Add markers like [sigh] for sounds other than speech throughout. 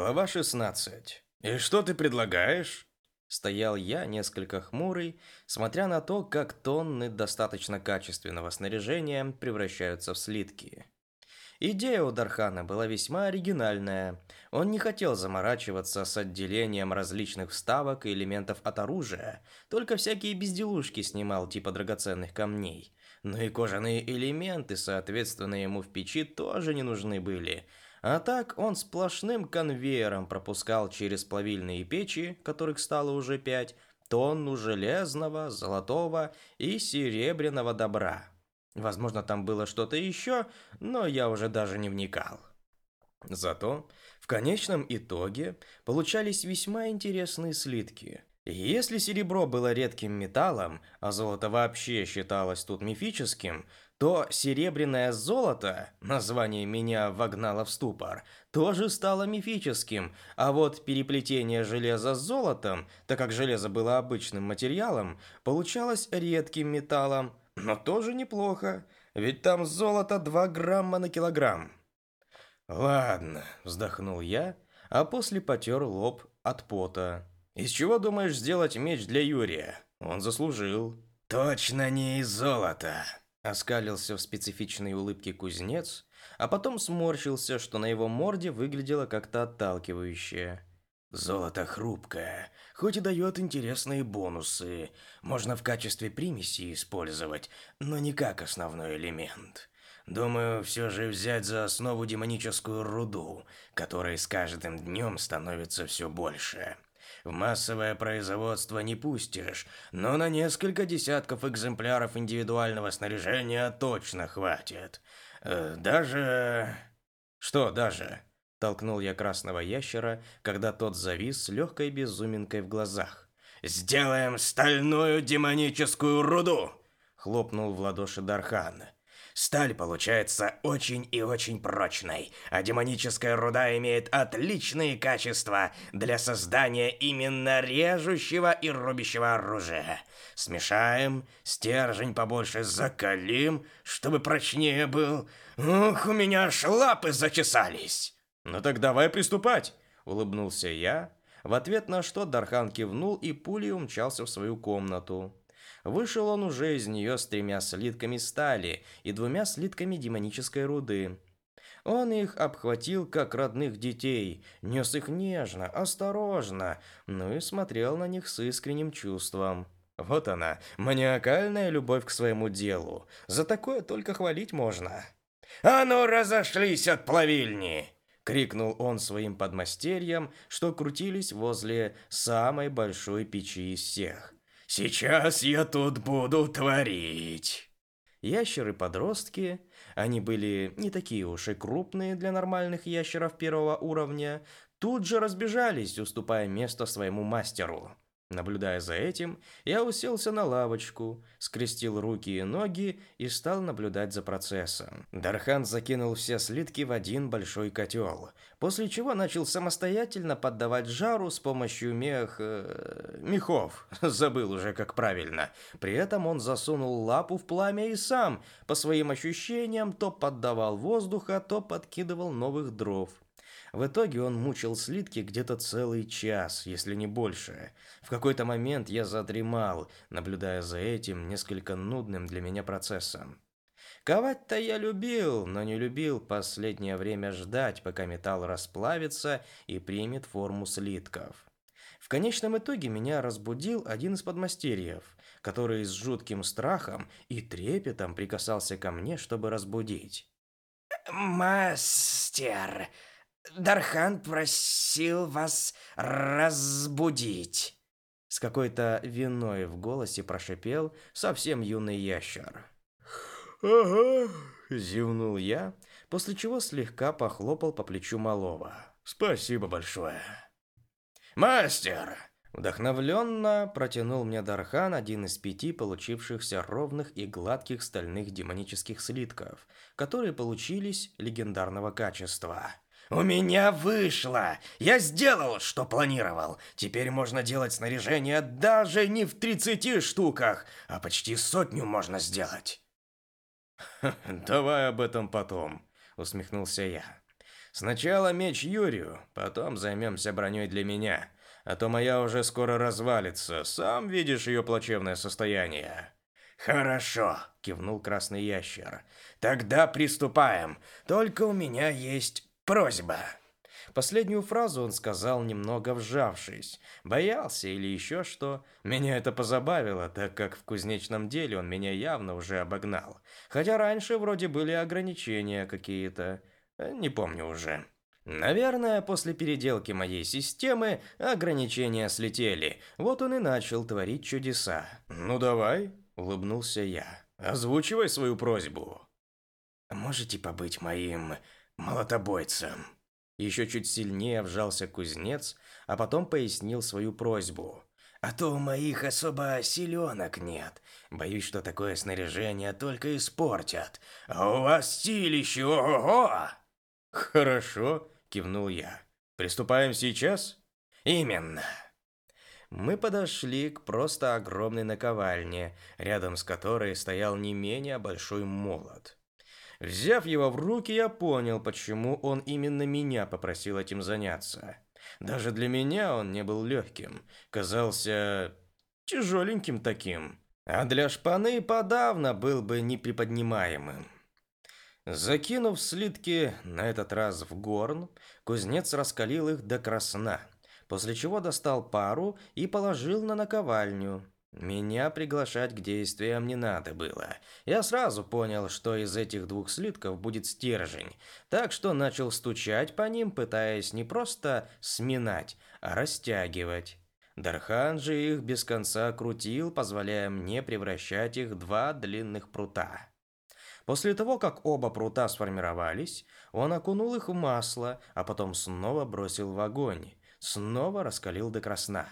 Глава 16. «И что ты предлагаешь?» Стоял я, несколько хмурый, смотря на то, как тонны достаточно качественного снаряжения превращаются в слитки. Идея у Дархана была весьма оригинальная. Он не хотел заморачиваться с отделением различных вставок и элементов от оружия, только всякие безделушки снимал типа драгоценных камней. Но и кожаные элементы, соответственно, ему в печи тоже не нужны были – а так он сплошным конвейером пропускал через плавильные печи, которых стало уже пять, тонну железного, золотого и серебряного добра. Возможно, там было что-то еще, но я уже даже не вникал. Зато в конечном итоге получались весьма интересные слитки. Если серебро было редким металлом, а золото вообще считалось тут мифическим, то серебряное золото, название меня вогнало в ступор, тоже стало мифическим, а вот переплетение железа с золотом, так как железо было обычным материалом, получалось редким металлом, но тоже неплохо, ведь там золото 2 грамма на килограмм. «Ладно», – вздохнул я, а после потер лоб от пота. «Из чего думаешь сделать меч для Юрия? Он заслужил». «Точно не из золота», Оскалился в специфичной улыбке кузнец, а потом сморщился, что на его морде выглядело как-то отталкивающе. Золото хрупкое, хоть и дает интересные бонусы. Можно в качестве примеси использовать, но не как основной элемент. Думаю, все же взять за основу демоническую руду, которой с каждым днем становится все больше. В массовое производство не пустишь, но на несколько десятков экземпляров индивидуального снаряжения точно хватит. Э, даже... Что даже? Толкнул я красного ящера, когда тот завис с легкой безуминкой в глазах. «Сделаем стальную демоническую руду!» Хлопнул в ладоши Дархан. Сталь получается очень и очень прочной, а демоническая руда имеет отличные качества для создания именно режущего и рубящего оружия. Смешаем, стержень побольше закалим, чтобы прочнее был. Ух, у меня аж лапы зачесались. Ну так давай приступать, улыбнулся я, в ответ на что Дархан кивнул и пулей умчался в свою комнату. Вышел он уже из нее с тремя слитками стали и двумя слитками демонической руды. Он их обхватил как родных детей, нес их нежно, осторожно, ну и смотрел на них с искренним чувством. Вот она, маниакальная любовь к своему делу. За такое только хвалить можно. «А ну, разошлись от плавильни!» — крикнул он своим подмастерьям, что крутились возле самой большой печи из всех. Сейчас я тут буду творить. Ящеры-подростки, они были не такие уж и крупные для нормальных ящеров первого уровня, тут же разбежались, уступая место своему мастеру. Наблюдая за этим, я уселся на лавочку, скрестил руки и ноги и стал наблюдать за процессом. Дархан закинул все слитки в один большой котел, после чего начал самостоятельно поддавать жару с помощью мех... Э, мехов, [laughs] забыл уже как правильно. При этом он засунул лапу в пламя и сам, по своим ощущениям, то поддавал воздуха, то подкидывал новых дров. В итоге он мучил слитки где-то целый час, если не больше. В какой-то момент я задремал, наблюдая за этим несколько нудным для меня процессом. Ковать-то я любил, но не любил последнее время ждать, пока металл расплавится и примет форму слитков. В конечном итоге меня разбудил один из подмастерьев, который с жутким страхом и трепетом прикасался ко мне, чтобы разбудить. «Мастер, Дархан просил вас разбудить. С какой-то виной в голосе прошипел совсем юный ящер. «Ага», – зевнул я, после чего слегка похлопал по плечу малого. «Спасибо большое». «Мастер!» Вдохновленно протянул мне Дархан один из пяти получившихся ровных и гладких стальных демонических слитков, которые получились легендарного качества – «У меня вышло! Я сделал, что планировал! Теперь можно делать снаряжение даже не в 30 штуках, а почти сотню можно сделать!» [laughs] «Давай об этом потом», — усмехнулся я. Сначала меч Юрию, потом займемся броней для меня, а то моя уже скоро развалится, сам видишь ее плачевное состояние». «Хорошо», — кивнул красный ящер. «Тогда приступаем. Только у меня есть просьба». Последнюю фразу он сказал, немного вжавшись. Боялся или еще что. Меня это позабавило, так как в кузнечном деле он меня явно уже обогнал. Хотя раньше вроде были ограничения какие-то. Не помню уже. Наверное, после переделки моей системы ограничения слетели. Вот он и начал творить чудеса. «Ну давай», улыбнулся я. Озвучивай свою просьбу. Можете побыть моим молотобойцем? Еще чуть сильнее вжался кузнец, а потом пояснил свою просьбу. А то у моих особо силенок нет. Боюсь, что такое снаряжение только испортят. А у вас стилище, ого-го! Хорошо, кивнул я. Приступаем сейчас? Именно мы подошли к просто огромной наковальне, рядом с которой стоял не менее большой молот. Взяв его в руки, я понял, почему он именно меня попросил этим заняться. Даже для меня он не был легким, казался тяжеленьким таким, а для шпаны подавно был бы неприподнимаемым. Закинув слитки на этот раз в горн, кузнец раскалил их до красна – после чего достал пару и положил на наковальню. Меня приглашать к действиям не надо было. Я сразу понял, что из этих двух слитков будет стержень, так что начал стучать по ним, пытаясь не просто сминать, а растягивать. Дархан же их без конца крутил, позволяя мне превращать их в два длинных прута. После того, как оба прута сформировались, он окунул их в масло, а потом снова бросил в огонь снова раскалил до красна.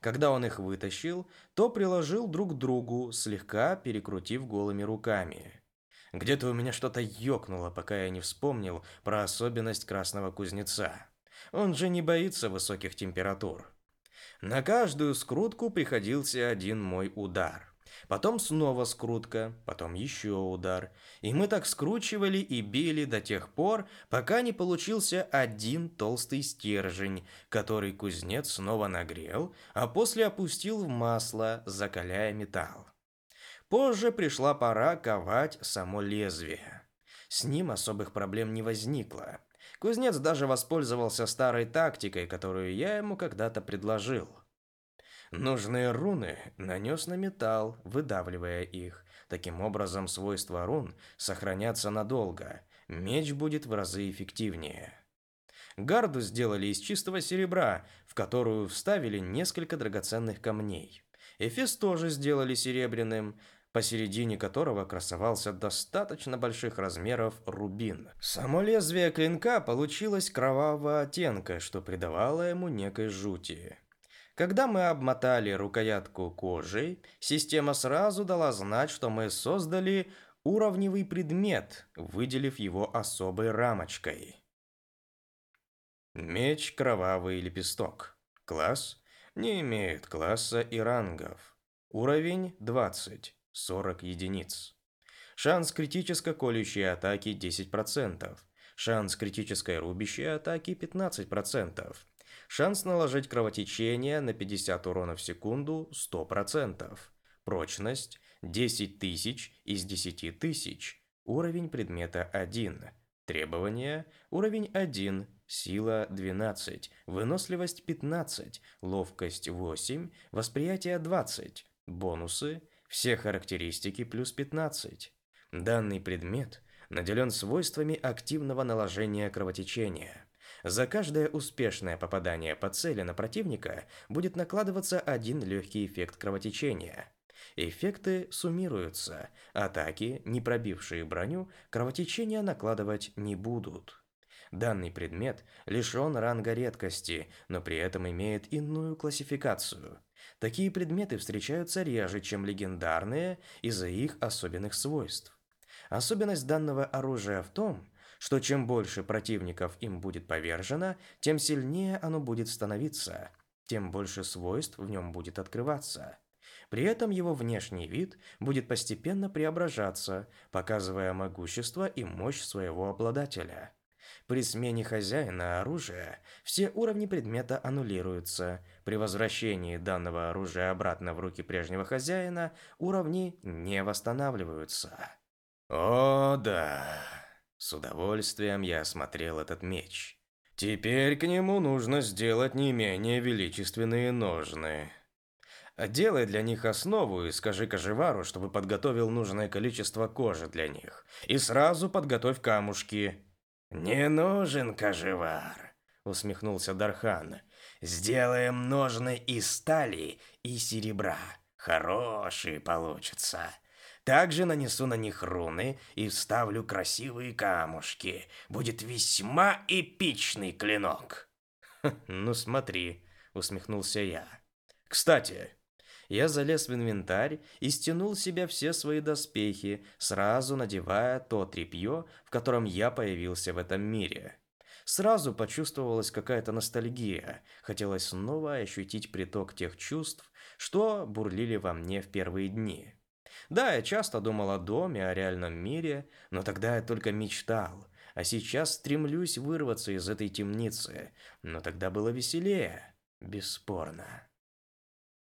Когда он их вытащил, то приложил друг к другу, слегка перекрутив голыми руками. Где-то у меня что-то ёкнуло, пока я не вспомнил про особенность красного кузнеца. Он же не боится высоких температур. На каждую скрутку приходился один мой удар. Потом снова скрутка, потом еще удар. И мы так скручивали и били до тех пор, пока не получился один толстый стержень, который кузнец снова нагрел, а после опустил в масло, закаляя металл. Позже пришла пора ковать само лезвие. С ним особых проблем не возникло. Кузнец даже воспользовался старой тактикой, которую я ему когда-то предложил. Нужные руны нанес на металл, выдавливая их. Таким образом, свойства рун сохранятся надолго. Меч будет в разы эффективнее. Гарду сделали из чистого серебра, в которую вставили несколько драгоценных камней. Эфес тоже сделали серебряным, посередине которого красовался достаточно больших размеров рубин. Само лезвие клинка получилось кровавого оттенка, что придавало ему некой жути. Когда мы обмотали рукоятку кожей, система сразу дала знать, что мы создали уровневый предмет, выделив его особой рамочкой. Меч Кровавый Лепесток. Класс не имеет класса и рангов. Уровень 20, 40 единиц. Шанс критической колющей атаки 10%. Шанс критической рубящей атаки 15%. Шанс наложить кровотечение на 50 урона в секунду 100%. Прочность 10 тысяч из 10 тысяч. Уровень предмета 1. Требования уровень 1, сила 12, выносливость 15, ловкость 8, восприятие 20. Бонусы все характеристики плюс 15. Данный предмет наделен свойствами активного наложения кровотечения. За каждое успешное попадание по цели на противника будет накладываться один легкий эффект кровотечения. Эффекты суммируются. Атаки, не пробившие броню, кровотечения накладывать не будут. Данный предмет лишен ранга редкости, но при этом имеет иную классификацию. Такие предметы встречаются реже, чем легендарные из-за их особенных свойств. Особенность данного оружия в том, что чем больше противников им будет повержено, тем сильнее оно будет становиться, тем больше свойств в нем будет открываться. При этом его внешний вид будет постепенно преображаться, показывая могущество и мощь своего обладателя. При смене хозяина оружия все уровни предмета аннулируются. При возвращении данного оружия обратно в руки прежнего хозяина уровни не восстанавливаются. О, да. С удовольствием я осмотрел этот меч. Теперь к нему нужно сделать не менее величественные ножны. Делай для них основу и скажи Кожевару, чтобы подготовил нужное количество кожи для них. И сразу подготовь камушки. Не нужен Кожевар, усмехнулся Дархан. Сделаем ножны из стали и серебра. Хорошие получатся. Также нанесу на них руны и вставлю красивые камушки. Будет весьма эпичный клинок. [laughs] Ну смотри, усмехнулся я. Кстати, я залез в инвентарь и стянул с себя все свои доспехи, сразу надевая то тряпье, в котором я появился в этом мире. Сразу почувствовалась какая-то ностальгия. Хотелось снова ощутить приток тех чувств, что бурлили во мне в первые дни. Да, я часто думал о доме, о реальном мире, но тогда я только мечтал. А сейчас стремлюсь вырваться из этой темницы. Но тогда было веселее, бесспорно.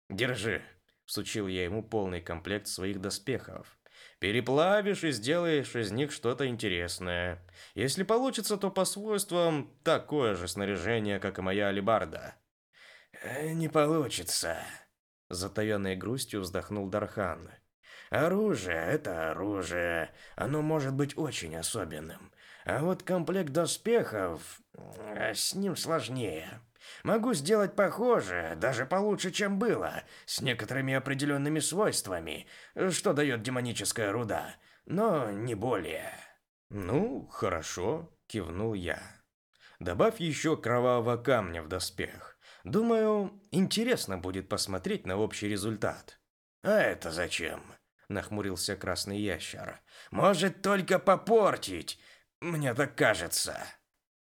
«Держи», – всучил я ему полный комплект своих доспехов. «Переплавишь и сделаешь из них что-то интересное. Если получится, то по свойствам такое же снаряжение, как и моя алебарда». «Э, «Не получится», – затаенной грустью вздохнул Дархан. «Оружие – это оружие. Оно может быть очень особенным. А вот комплект доспехов, с ним сложнее». Могу сделать похоже, даже получше, чем было, с некоторыми определенными свойствами, что дает демоническая руда, но не более. Ну, хорошо, кивнул я. Добавь еще кровавого камня в доспех. Думаю, интересно будет посмотреть на общий результат. А это зачем? Нахмурился красный ящер. Может только попортить. Мне так кажется.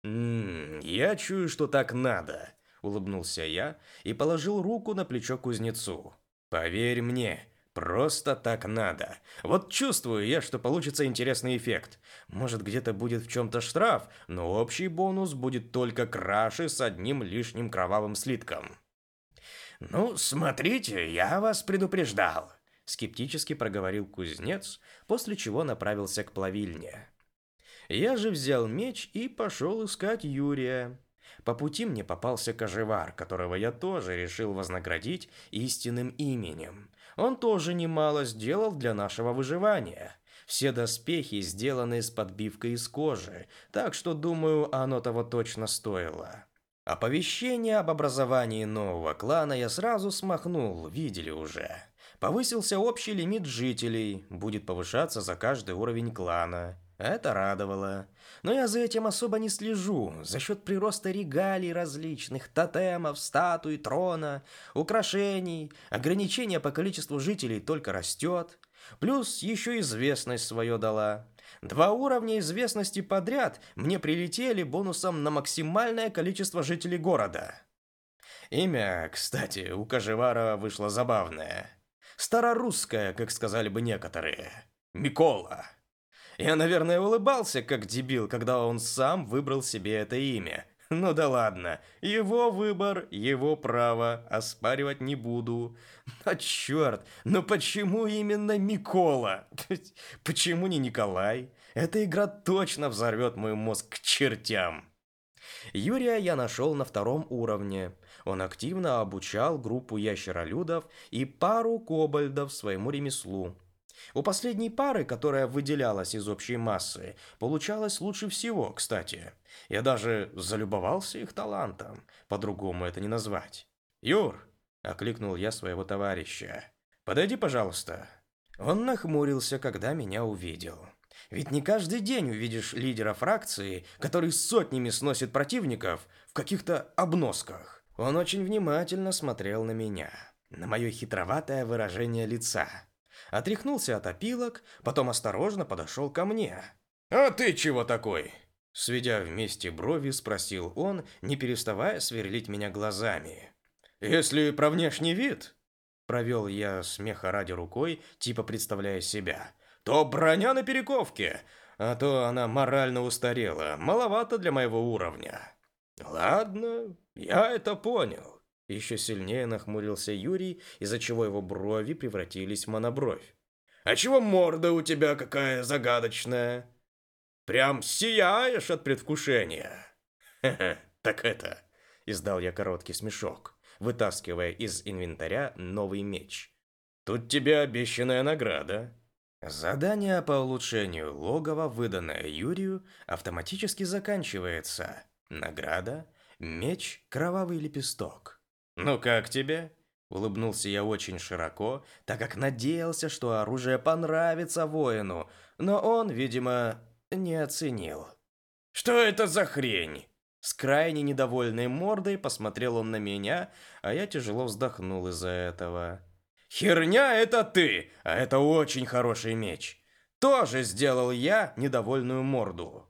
Ммм, я чую, что так надо улыбнулся я и положил руку на плечо кузнецу. Поверь мне, просто так надо. Вот чувствую я, что получится интересный эффект. Может, где-то будет в чем то штраф, но общий бонус будет только краши с одним лишним кровавым слитком. Ну, смотрите, я вас предупреждал, скептически проговорил кузнец, после чего направился к плавильне. Я же взял меч и пошел искать Юрия. По пути мне попался кожевар, которого я тоже решил вознаградить истинным именем. Он тоже немало сделал для нашего выживания. Все доспехи сделаны с подбивкой из кожи, так что, думаю, оно того точно стоило. Оповещение об образовании нового клана я сразу смахнул, видели уже. Повысился общий лимит жителей, будет повышаться за каждый уровень клана. Это радовало. Но я за этим особо не слежу. За счет прироста регалий различных, тотемов, статуй, трона, украшений, ограничение по количеству жителей только растет. Плюс еще известность свое дала. Два уровня известности подряд мне прилетели бонусом на максимальное количество жителей города. Имя, кстати, у Кожевара вышло забавное. Старорусское, как сказали бы некоторые. Микола. Я, наверное, улыбался, как дебил, когда он сам выбрал себе это имя. Ну да ладно, его выбор, его право, оспаривать не буду. Но черт, ну почему именно Микола? [laughs] Почему не Николай? Эта игра точно взорвет мой мозг к чертям. Юрия я нашел на втором уровне. Он активно обучал группу ящеролюдов и пару кобальдов своему ремеслу. У последней пары, которая выделялась из общей массы, получалось лучше всего, кстати. Я даже залюбовался их талантом, по-другому это не назвать. «Юр!» – окликнул я своего товарища. «Подойди, пожалуйста». Он нахмурился, когда меня увидел. Ведь не каждый день увидишь лидера фракции, который сотнями сносит противников в каких-то обносках. Он очень внимательно смотрел на меня, на мое хитроватое выражение лица – отряхнулся от опилок, потом осторожно подошел ко мне. «А ты чего такой?» Сведя вместе брови, спросил он, не переставая сверлить меня глазами. «Если про внешний вид...» Провел я смеха ради рукой, типа представляя себя. «То броня на перековке, а то она морально устарела, маловато для моего уровня. Ладно, я это понял. Еще сильнее нахмурился Юрий, из-за чего его брови превратились в монобровь. А чего морда у тебя какая загадочная? Прям сияешь от предвкушения. Хе-хе, так это... Издал я короткий смешок, вытаскивая из инвентаря новый меч. Тут тебе обещанная награда. Задание по улучшению логова, выданное Юрию, автоматически заканчивается. Награда – меч «Кровавый лепесток». «Ну как тебе?» Улыбнулся я очень широко, так как надеялся, что оружие понравится воину, но он, видимо, не оценил. «Что это за хрень?» С крайне недовольной мордой посмотрел он на меня, а я тяжело вздохнул из-за этого. «Херня это ты, а это очень хороший меч. Тоже сделал я недовольную морду.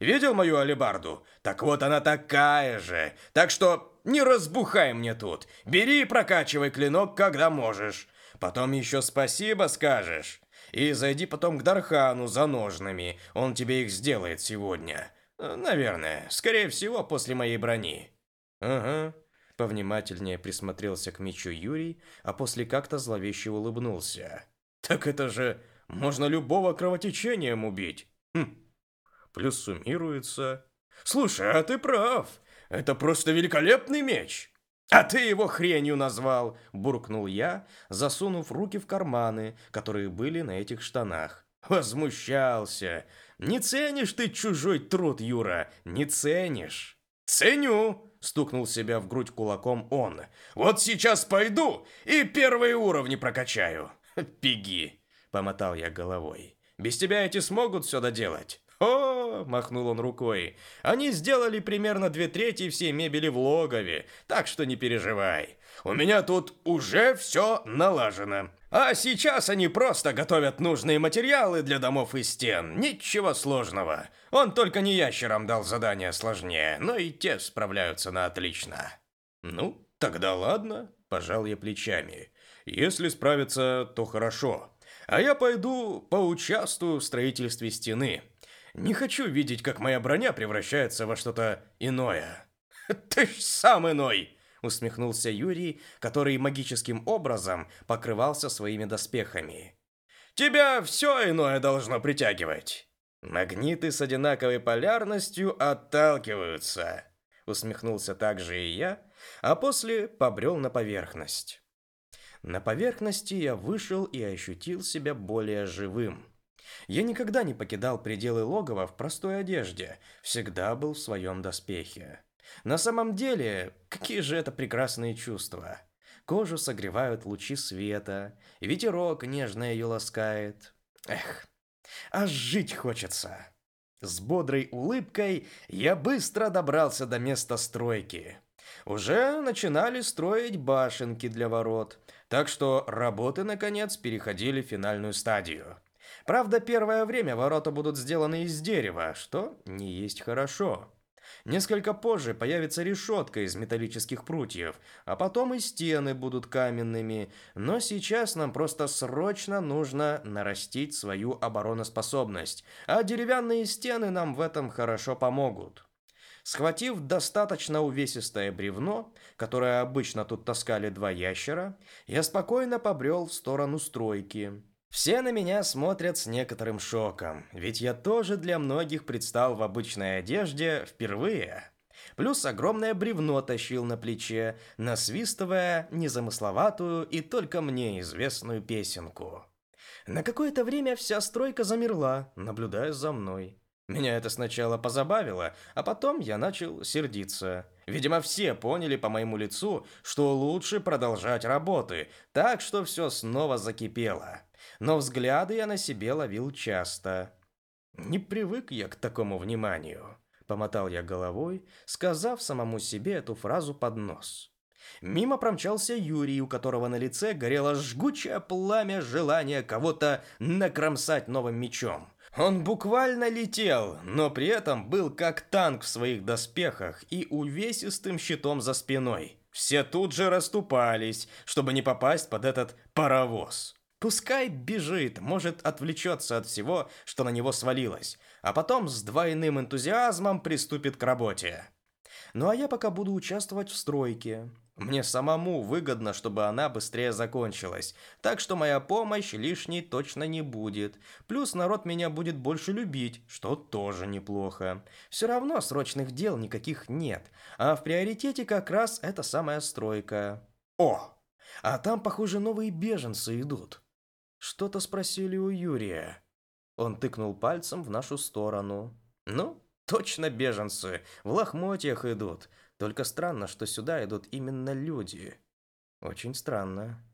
Видел мою алебарду? Так вот она такая же. Так что не разбухай мне тут. Бери и прокачивай клинок, когда можешь. Потом еще спасибо скажешь. И зайди потом к Дархану за ножными. Он тебе их сделает сегодня. Наверное. Скорее всего, после моей брони. Ага. Повнимательнее присмотрелся к мечу Юрий, а после как-то зловеще улыбнулся. «Так это же можно любого кровотечением убить!» «Хм, плюс суммируется...» «Слушай, а ты прав! Это просто великолепный меч!» «А ты его хренью назвал!» – буркнул я, засунув руки в карманы, которые были на этих штанах. Возмущался. «Не ценишь ты чужой труд, Юра, не ценишь!» «Ценю!» Стукнул себя в грудь кулаком он. «Вот сейчас пойду и первые уровни прокачаю!» [laughs] «Беги!» — помотал я головой. «Без тебя эти смогут все доделать?» «О!» – махнул он рукой. «Они сделали примерно две трети всей мебели в логове, так что не переживай. У меня тут уже все налажено. А сейчас они просто готовят нужные материалы для домов и стен. Ничего сложного. Он только не ящерам дал задание сложнее, но и те справляются на отлично. Ну, тогда ладно, пожал я плечами. Если справятся, то хорошо. А я пойду поучаствую в строительстве стены. Не хочу видеть, как моя броня превращается во что-то иное. [laughs] Ты ж сам иной, усмехнулся Юрий, который магическим образом покрывался своими доспехами. Тебя все иное должно притягивать. Магниты с одинаковой полярностью отталкиваются, усмехнулся также и я, а после побрел на поверхность. На поверхности я вышел и ощутил себя более живым. Я никогда не покидал пределы логова в простой одежде, всегда был в своем доспехе. На самом деле, какие же это прекрасные чувства. Кожу согревают лучи света, ветерок нежно ее ласкает. Эх, аж жить хочется. С бодрой улыбкой я быстро добрался до места стройки. Уже начинали строить башенки для ворот, так что работы, наконец, переходили в финальную стадию. Правда, первое время ворота будут сделаны из дерева, что не есть хорошо. Несколько позже появится решетка из металлических прутьев, а потом и стены будут каменными. Но сейчас нам просто срочно нужно нарастить свою обороноспособность, а деревянные стены нам в этом хорошо помогут. Схватив достаточно увесистое бревно, которое обычно тут таскали два ящера, я спокойно побрел в сторону стройки. Все на меня смотрят с некоторым шоком, ведь я тоже для многих предстал в обычной одежде впервые. Плюс огромное бревно тащил на плече, насвистывая незамысловатую и только мне известную песенку. На какое-то время вся стройка замерла, наблюдая за мной. Меня это сначала позабавило, а потом я начал сердиться. Видимо, все поняли по моему лицу, что лучше продолжать работы, так что все снова закипело но взгляды я на себе ловил часто. Не привык я к такому вниманию, помотал я головой, сказав самому себе эту фразу под нос. Мимо промчался Юрий, у которого на лице горело жгучее пламя желания кого-то накромсать новым мечом. Он буквально летел, но при этом был как танк в своих доспехах и увесистым щитом за спиной. Все тут же расступались, чтобы не попасть под этот паровоз. Пускай бежит, может отвлечется от всего, что на него свалилось, а потом с двойным энтузиазмом приступит к работе. Ну а я пока буду участвовать в стройке. Мне самому выгодно, чтобы она быстрее закончилась, так что моя помощь лишней точно не будет. Плюс народ меня будет больше любить, что тоже неплохо. Все равно срочных дел никаких нет, а в приоритете как раз эта самая стройка. О, а там, похоже, новые беженцы идут. Что-то спросили у Юрия. Он тыкнул пальцем в нашу сторону. Ну, точно беженцы, в лохмотьях идут. Только странно, что сюда идут именно люди. Очень странно.